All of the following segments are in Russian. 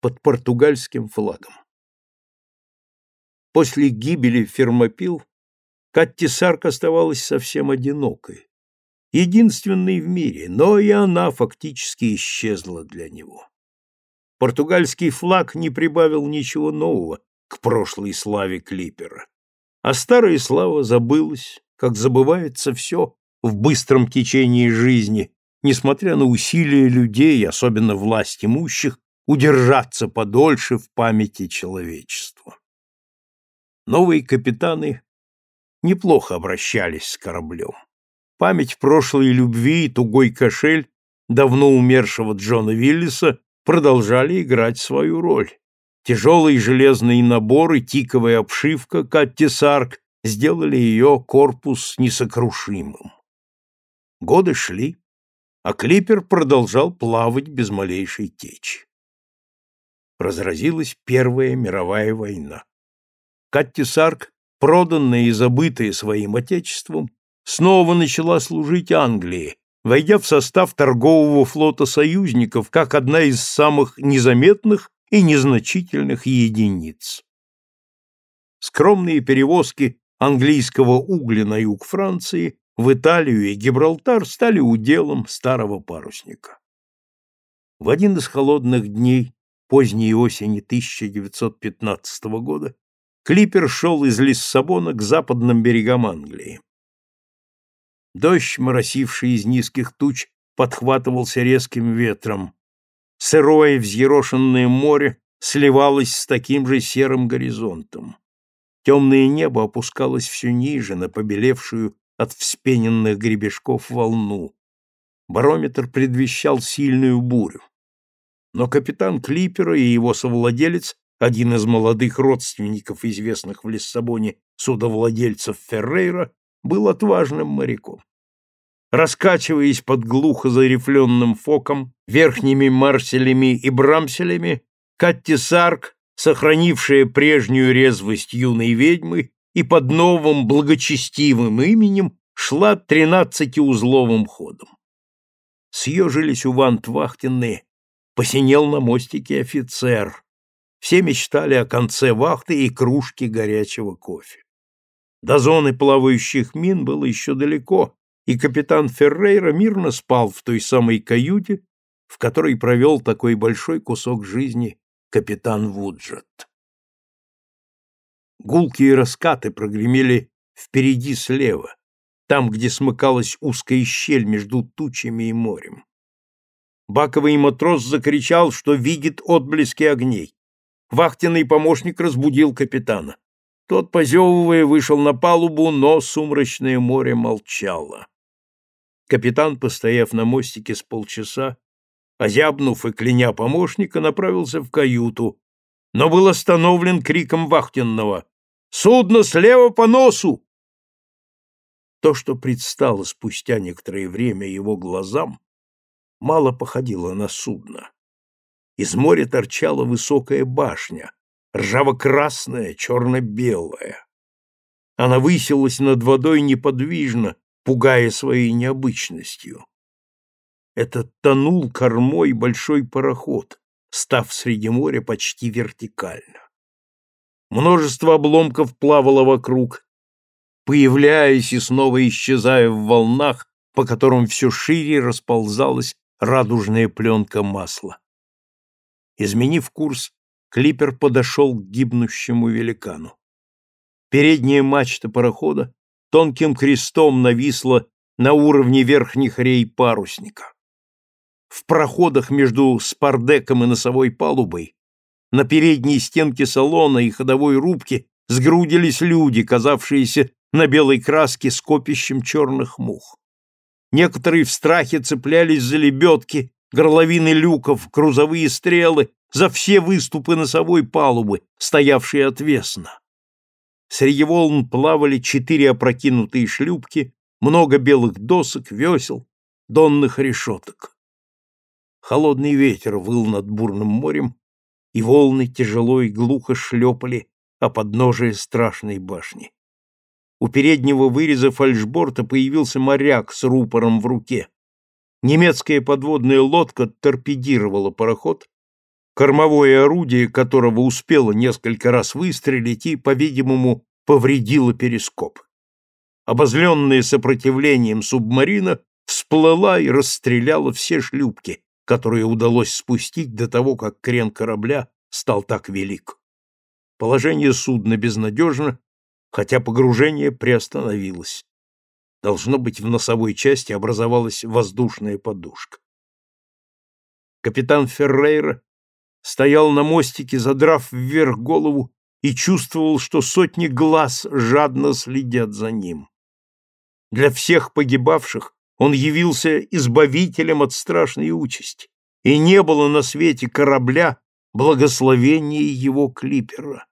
под португальским флагом. После гибели Фермопил Катти Сарк оставалась совсем одинокой, единственной в мире, но и она фактически исчезла для него. Португальский флаг не прибавил ничего нового к прошлой славе клипера, а старая слава забылась, как забывается все в быстром течении жизни, несмотря на усилия людей, особенно власть имущих, удержаться подольше в памяти человечества. Новые капитаны неплохо обращались с кораблем. Память прошлой любви и тугой кошель давно умершего Джона Виллиса продолжали играть свою роль. Тяжелый железный набор и тиковая обшивка Катти Сарк сделали ее корпус несокрушимым. Годы шли, а клипер продолжал плавать без малейшей течи. Разразилась Первая мировая война. Катти Сарк, проданная и забытая своим отечеством, снова начала служить Англии, войдя в состав торгового флота союзников как одна из самых незаметных и незначительных единиц. Скромные перевозки английского угля на юг Франции, в Италию и Гибралтар стали уделом старого парусника. В один из холодных дней поздней осени 1915 года клипер шел из Лиссабона к западным берегам Англии. Дождь, моросивший из низких туч, подхватывался резким ветром. Сырое взъерошенное море сливалось с таким же серым горизонтом. Темное небо опускалось все ниже на побелевшую от вспененных гребешков волну. Барометр предвещал сильную бурю. Но капитан Клипера и его совладелец, один из молодых родственников известных в Лиссабоне судовладельцев Феррейра, был отважным моряком. Раскачиваясь под глухо зарифленным фоком, верхними марселями и брамселями, Катти Сарк, сохранившая прежнюю резвость юной ведьмы и под новым благочестивым именем, шла тринадцатиузловым ходом. Съежились у вант вахтенные, посинел на мостике офицер. Все мечтали о конце вахты и кружке горячего кофе. До зоны плавающих мин было еще далеко, и капитан Феррейра мирно спал в той самой каюте, в которой провел такой большой кусок жизни капитан Вуджет. Гулкие раскаты прогремели впереди слева, там, где смыкалась узкая щель между тучами и морем. Баковый матрос закричал, что видит отблески огней. Вахтенный помощник разбудил капитана. Тот, позевывая, вышел на палубу, но сумрачное море молчало. Капитан, постояв на мостике с полчаса, озябнув и кляня помощника, направился в каюту, но был остановлен криком вахтенного «Судно слева по носу!» То, что предстало спустя некоторое время его глазам, мало походило на судно. Из моря торчала высокая башня, ржаво-красная, черно-белая. Она высилась над водой неподвижно, пугая своей необычностью. Это тонул кормой большой пароход, став среди моря почти вертикально. Множество обломков плавало вокруг, появляясь и снова исчезая в волнах, по которым все шире расползалась радужная пленка масла. Изменив курс, клипер подошел к гибнущему великану. Передняя мачта парохода тонким крестом нависла на уровне верхних рей парусника. В проходах между спардеком и носовой палубой на передней стенке салона и ходовой рубке сгрудились люди, казавшиеся на белой краске скопищем черных мух. Некоторые в страхе цеплялись за лебедки, горловины люков, грузовые стрелы, за все выступы носовой палубы, стоявшие отвесно. Среди волн плавали четыре опрокинутые шлюпки, много белых досок, весел, донных решеток. Холодный ветер выл над бурным морем, и волны тяжело и глухо шлепали о подножие страшной башни. У переднего выреза фальшборта появился моряк с рупором в руке. Немецкая подводная лодка торпедировала пароход, кормовое орудие которого успело несколько раз выстрелить и, по-видимому, повредило перископ. Обозленная сопротивлением субмарина всплыла и расстреляла все шлюпки, которые удалось спустить до того, как крен корабля стал так велик. Положение судна безнадежно, хотя погружение приостановилось. Должно быть, в носовой части образовалась воздушная подушка. Капитан Феррейра стоял на мостике, задрав вверх голову, и чувствовал, что сотни глаз жадно следят за ним. Для всех погибавших он явился избавителем от страшной участи, и не было на свете корабля благословения его клипера.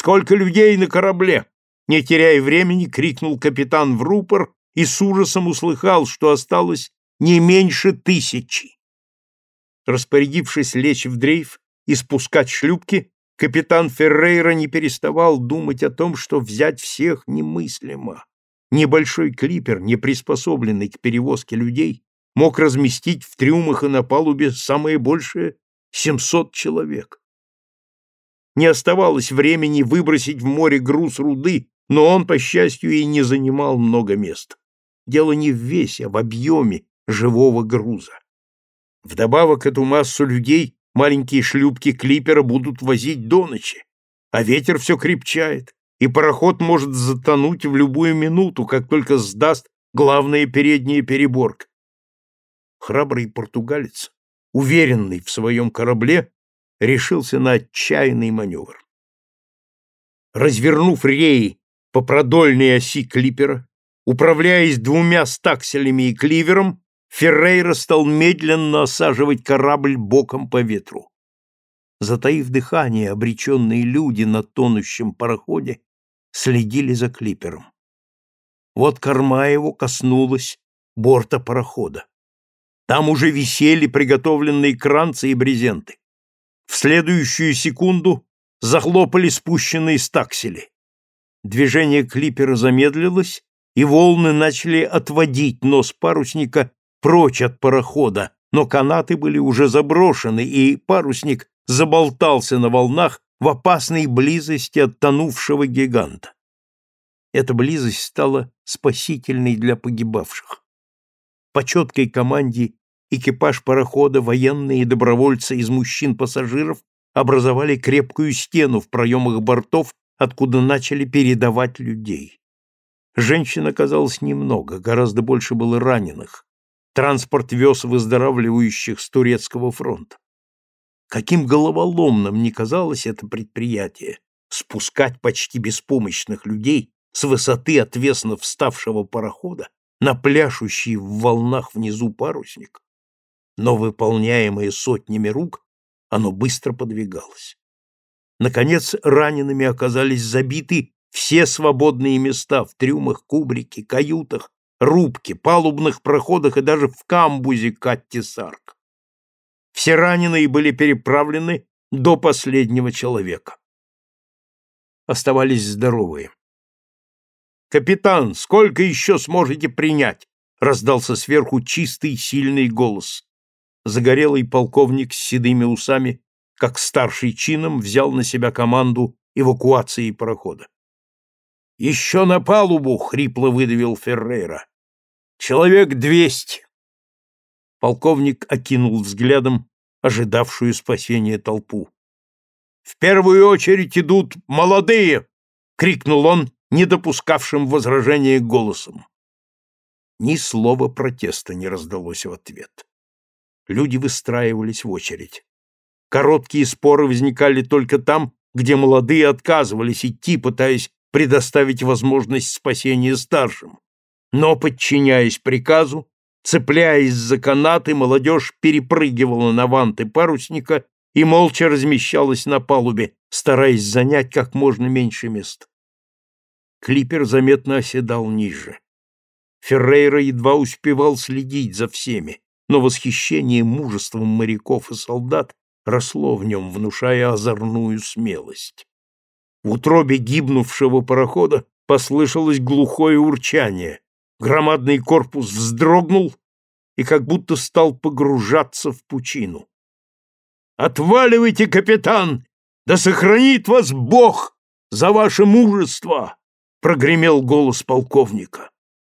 «Сколько людей на корабле!» Не теряя времени, крикнул капитан в рупор и с ужасом услыхал, что осталось не меньше тысячи. Распорядившись лечь в дрейф и спускать шлюпки, капитан Феррейра не переставал думать о том, что взять всех немыслимо. Небольшой клипер, не приспособленный к перевозке людей, мог разместить в трюмах и на палубе самое большее 700 человек. Не оставалось времени выбросить в море груз руды, но он, по счастью, и не занимал много места. Дело не в весе, а в объеме живого груза. Вдобавок эту массу людей маленькие шлюпки клипера будут возить до ночи, а ветер все крепчает, и пароход может затонуть в любую минуту, как только сдаст главная передняя переборка. Храбрый португалец, уверенный в своем корабле, решился на отчаянный маневр. Развернув реи по продольной оси клипера, управляясь двумя стакселями и кливером, Феррейра стал медленно осаживать корабль боком по ветру. Затаив дыхание, обреченные люди на тонущем пароходе следили за клипером. Вот корма его коснулась борта парохода. Там уже висели приготовленные кранцы и брезенты. В следующую секунду захлопали спущенные стаксели. Движение клипера замедлилось, и волны начали отводить нос парусника прочь от парохода, но канаты были уже заброшены, и парусник заболтался на волнах в опасной близости от тонувшего гиганта. Эта близость стала спасительной для погибавших. По четкой команде экипаж парохода, военные и добровольцы из мужчин-пассажиров образовали крепкую стену в проемах бортов, откуда начали передавать людей. Женщин оказалось немного, гораздо больше было раненых. Транспорт вез выздоравливающих с турецкого фронта. Каким головоломным не казалось это предприятие спускать почти беспомощных людей с высоты отвесно вставшего парохода на пляшущий в волнах внизу парусник, но, выполняемое сотнями рук, оно быстро подвигалось. Наконец, ранеными оказались забиты все свободные места в трюмах, кубрике, каютах, рубке, палубных проходах и даже в камбузе Катти Сарк. Все раненые были переправлены до последнего человека. Оставались здоровые. «Капитан, сколько еще сможете принять?» — раздался сверху чистый, сильный голос. Загорелый полковник с седыми усами, как старший чином, взял на себя команду эвакуации парохода. «Еще на палубу!» — хрипло выдавил Феррейра. «Человек двести!» Полковник окинул взглядом ожидавшую спасения толпу. «В первую очередь идут молодые!» — крикнул он, не допускавшим возражения голосом. Ни слова протеста не раздалось в ответ. Люди выстраивались в очередь. Короткие споры возникали только там, где молодые отказывались идти, пытаясь предоставить возможность спасения старшим. Но, подчиняясь приказу, цепляясь за канаты, молодежь перепрыгивала на ванты парусника и молча размещалась на палубе, стараясь занять как можно меньше места. Клипер заметно оседал ниже. Феррейра едва успевал следить за всеми, но восхищение мужеством моряков и солдат росло в нем, внушая озорную смелость. В утробе гибнувшего парохода послышалось глухое урчание. Громадный корпус вздрогнул и как будто стал погружаться в пучину. Отваливайте, капитан! Да сохранит вас Бог за ваше мужество!» — прогремел голос полковника.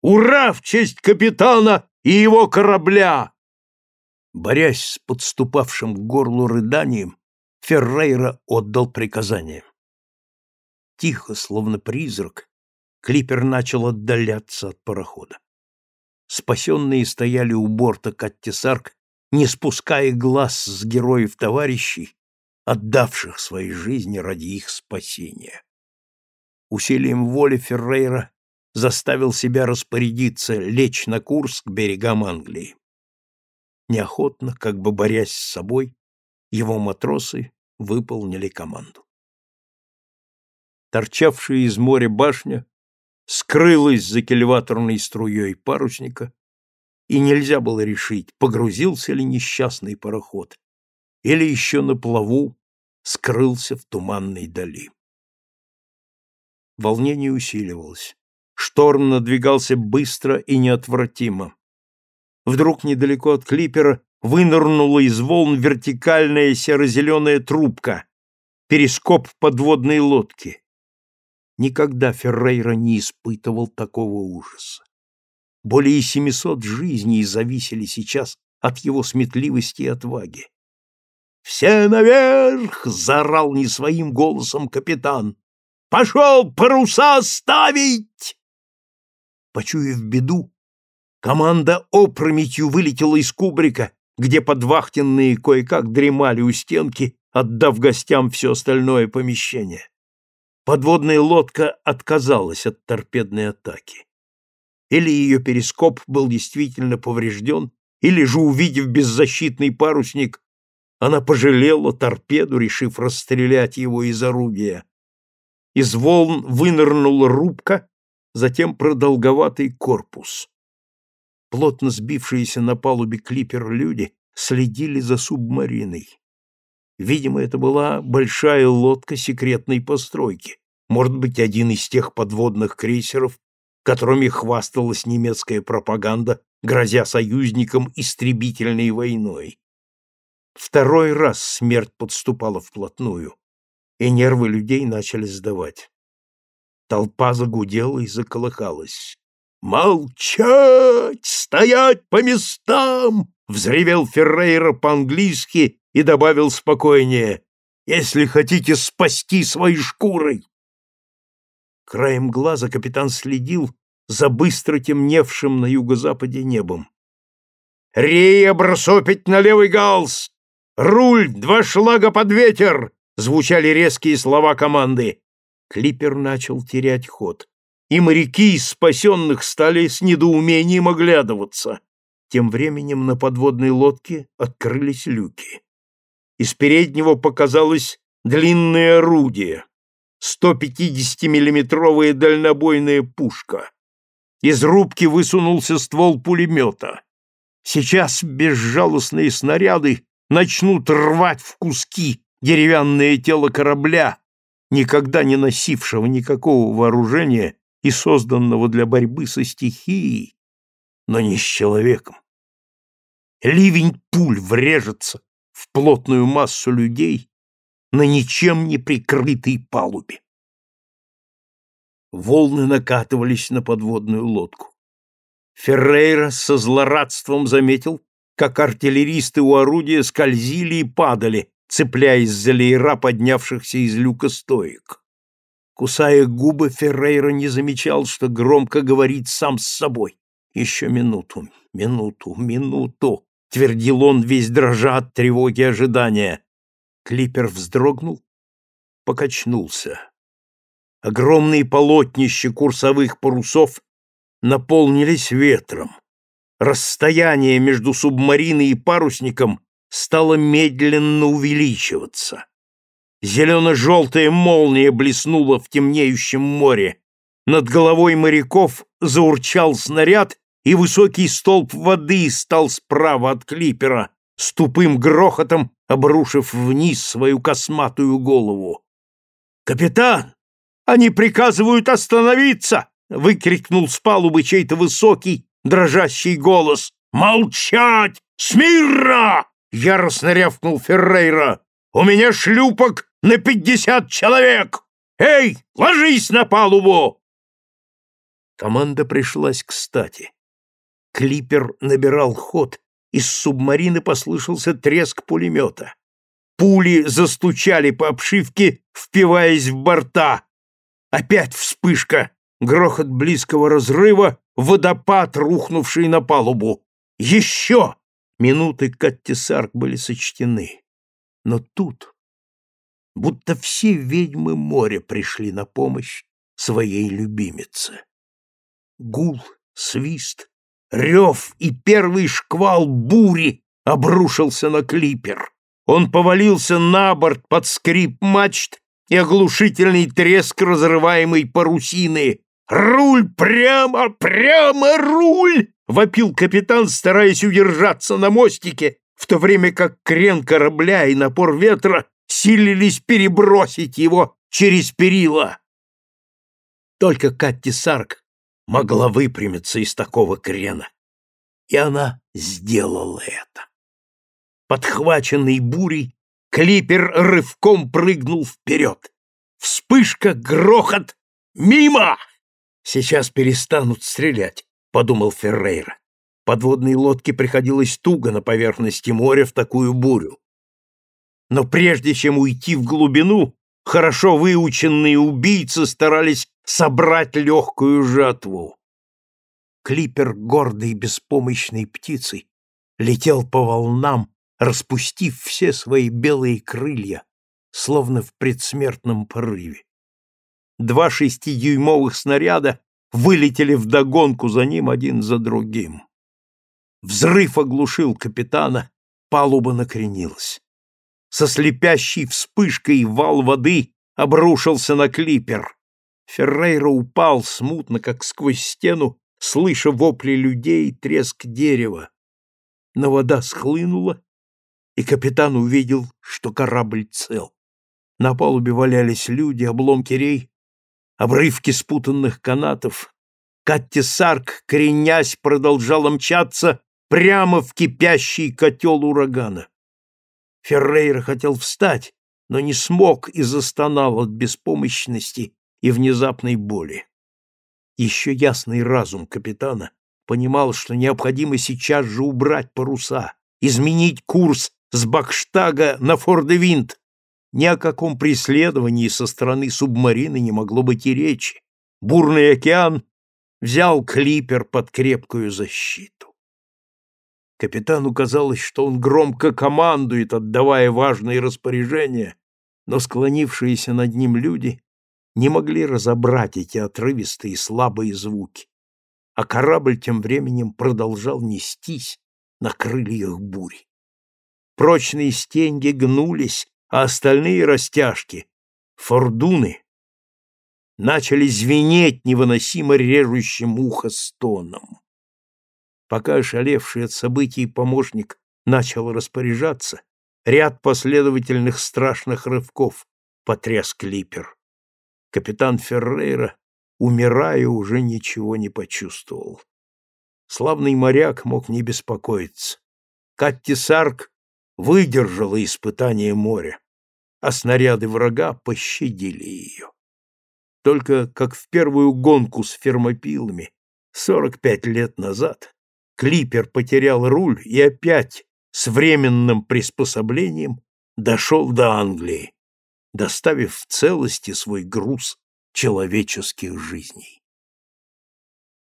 «Ура в честь капитана и его корабля!» Борясь с подступавшим к горлу рыданием, Феррейра отдал приказание. Тихо, словно призрак, клипер начал отдаляться от парохода. Спасенные стояли у борта Каттисарк, не спуская глаз с героев-товарищей, отдавших свои жизни ради их спасения. Усилием воли Феррейра заставил себя распорядиться лечь на курс к берегам Англии. Неохотно, как бы борясь с собой, его матросы выполнили команду. Торчавшая из моря башня скрылась за кильваторной струей парусника, и нельзя было решить, погрузился ли несчастный пароход или еще на плаву скрылся в туманной дали. Волнение усиливалось. Шторм надвигался быстро и неотвратимо. Вдруг недалеко от клипера вынырнула из волн вертикальная серо-зеленая трубка, перископ подводной лодки. Никогда Феррейра не испытывал такого ужаса. Более семисот жизней зависели сейчас от его сметливости и отваги. «Все наверх!» — заорал не своим голосом капитан. «Пошел паруса ставить!» Почуяв беду, команда опрометью вылетела из кубрика, где подвахтенные кое-как дремали у стенки, отдав гостям все остальное помещение. Подводная лодка отказалась от торпедной атаки. Или ее перископ был действительно поврежден, или же, увидев беззащитный парусник, она пожалела торпеду, решив расстрелять его из орудия. Из волн вынырнула рубка, затем продолговатый корпус. Плотно сбившиеся на палубе клипер люди следили за субмариной. Видимо, это была большая лодка секретной постройки, может быть, один из тех подводных крейсеров, которыми хвасталась немецкая пропаганда, грозя союзникам истребительной войной. Второй раз смерть подступала вплотную, и нервы людей начали сдавать. Толпа загудела и заколыхалась. «Молчать! Стоять по местам!» — взревел Феррейра по-английски и добавил спокойнее. «Если хотите спасти свои шкуры!» Краем глаза капитан следил за быстро темневшим на юго-западе небом. «Рея бросопить на левый галс! Руль! Два шлага под ветер!» — звучали резкие слова команды. Клипер начал терять ход, и моряки из спасенных стали с недоумением оглядываться. Тем временем на подводной лодке открылись люки. Из переднего показалось длинное орудие, 150-миллиметровая дальнобойная пушка. Из рубки высунулся ствол пулемета. Сейчас безжалостные снаряды начнут рвать в куски деревянное тело корабля, никогда не носившего никакого вооружения и созданного для борьбы со стихией, но не с человеком. Ливень пуль врежется в плотную массу людей на ничем не прикрытой палубе. Волны накатывались на подводную лодку. Феррейра со злорадством заметил, как артиллеристы у орудия скользили и падали, цепляясь за леера поднявшихся из люка стоек. Кусая губы, Феррейра не замечал, что громко говорит сам с собой. «Еще минуту, минуту, минуту!» — твердил он, весь дрожа от тревоги ожидания. Клипер вздрогнул, покачнулся. Огромные полотнища курсовых парусов наполнились ветром. Расстояние между субмариной и парусником стало медленно увеличиваться. Зелено-желтая молния блеснула в темнеющем море. Над головой моряков заурчал снаряд, и высокий столб воды стал справа от клипера, с тупым грохотом обрушив вниз свою косматую голову. «Капитан!» Они приказывают остановиться!» — выкрикнул с палубы чей-то высокий, дрожащий голос. «Молчать! Смирно!» яростно рявкнул Феррейра. «У меня шлюпок на пятьдесят человек! Эй, ложись на палубу!» Команда пришлась кстати. Клипер набирал ход, из субмарины послышался треск пулемета. Пули застучали по обшивке, впиваясь в борта. Опять вспышка, грохот близкого разрыва, водопад, рухнувший на палубу. Еще! Минуты Каттисарк были сочтены. Но тут, будто все ведьмы моря пришли на помощь своей любимице. Гул, свист, рев и первый шквал бури обрушился на клипер. Он повалился на борт под скрип мачт и оглушительный треск разрываемой парусины. «Руль прямо, прямо руль!» — вопил капитан, стараясь удержаться на мостике, в то время как крен корабля и напор ветра силились перебросить его через перила. Только Катти Сарк могла выпрямиться из такого крена. И она сделала это. Подхваченный бурей, клипер рывком прыгнул вперед. Вспышка, грохот, мимо! Сейчас перестанут стрелять, подумал Феррейра. Подводной лодке приходилось туго на поверхности моря в такую бурю. Но прежде чем уйти в глубину, хорошо выученные убийцы старались собрать легкую жатву. Клипер, гордой беспомощной птицей, летел по волнам, распустив все свои белые крылья, словно в предсмертном порыве. Два шестидюймовых снаряда вылетели вдогонку за ним один за другим. Взрыв оглушил капитана, палуба накренилась. Со слепящей вспышкой вал воды обрушился на клипер. Феррейра упал смутно, как сквозь стену, слыша вопли людей и треск дерева. Но вода схлынула, и капитан увидел, что корабль цел. На палубе валялись люди, обломки рей, обрывки спутанных канатов. Катти Сарк, кренясь, продолжала мчаться прямо в кипящий котел урагана. Феррейра хотел встать, но не смог и застонал от беспомощности и внезапной боли. Еще ясный разум капитана понимал, что необходимо сейчас же убрать паруса, изменить курс с Бакштага на Фордевинт. Ни о каком преследовании со стороны субмарины не могло быть и речи. Бурный океан взял клипер под крепкую защиту. Капитану казалось, что он громко командует, отдавая важные распоряжения, но склонившиеся над ним люди не могли разобрать эти отрывистые слабые звуки, а корабль тем временем продолжал нестись на крыльях бури. Прочные стенги гнулись, а остальные растяжки, фордуны, начали звенеть невыносимо режущим ухо стоном. Пока ошалевший от событий помощник начал распоряжаться, ряд последовательных страшных рывков потряс клипер. Капитан Феррейра, умирая, уже ничего не почувствовал. Славный моряк мог не беспокоиться. Катти Сарк выдержала испытание моря, а снаряды врага пощадили ее. Только как в первую гонку с фермопилами сорок пять лет назад клипер потерял руль и опять с временным приспособлением дошел до Англии, доставив в целости свой груз человеческих жизней.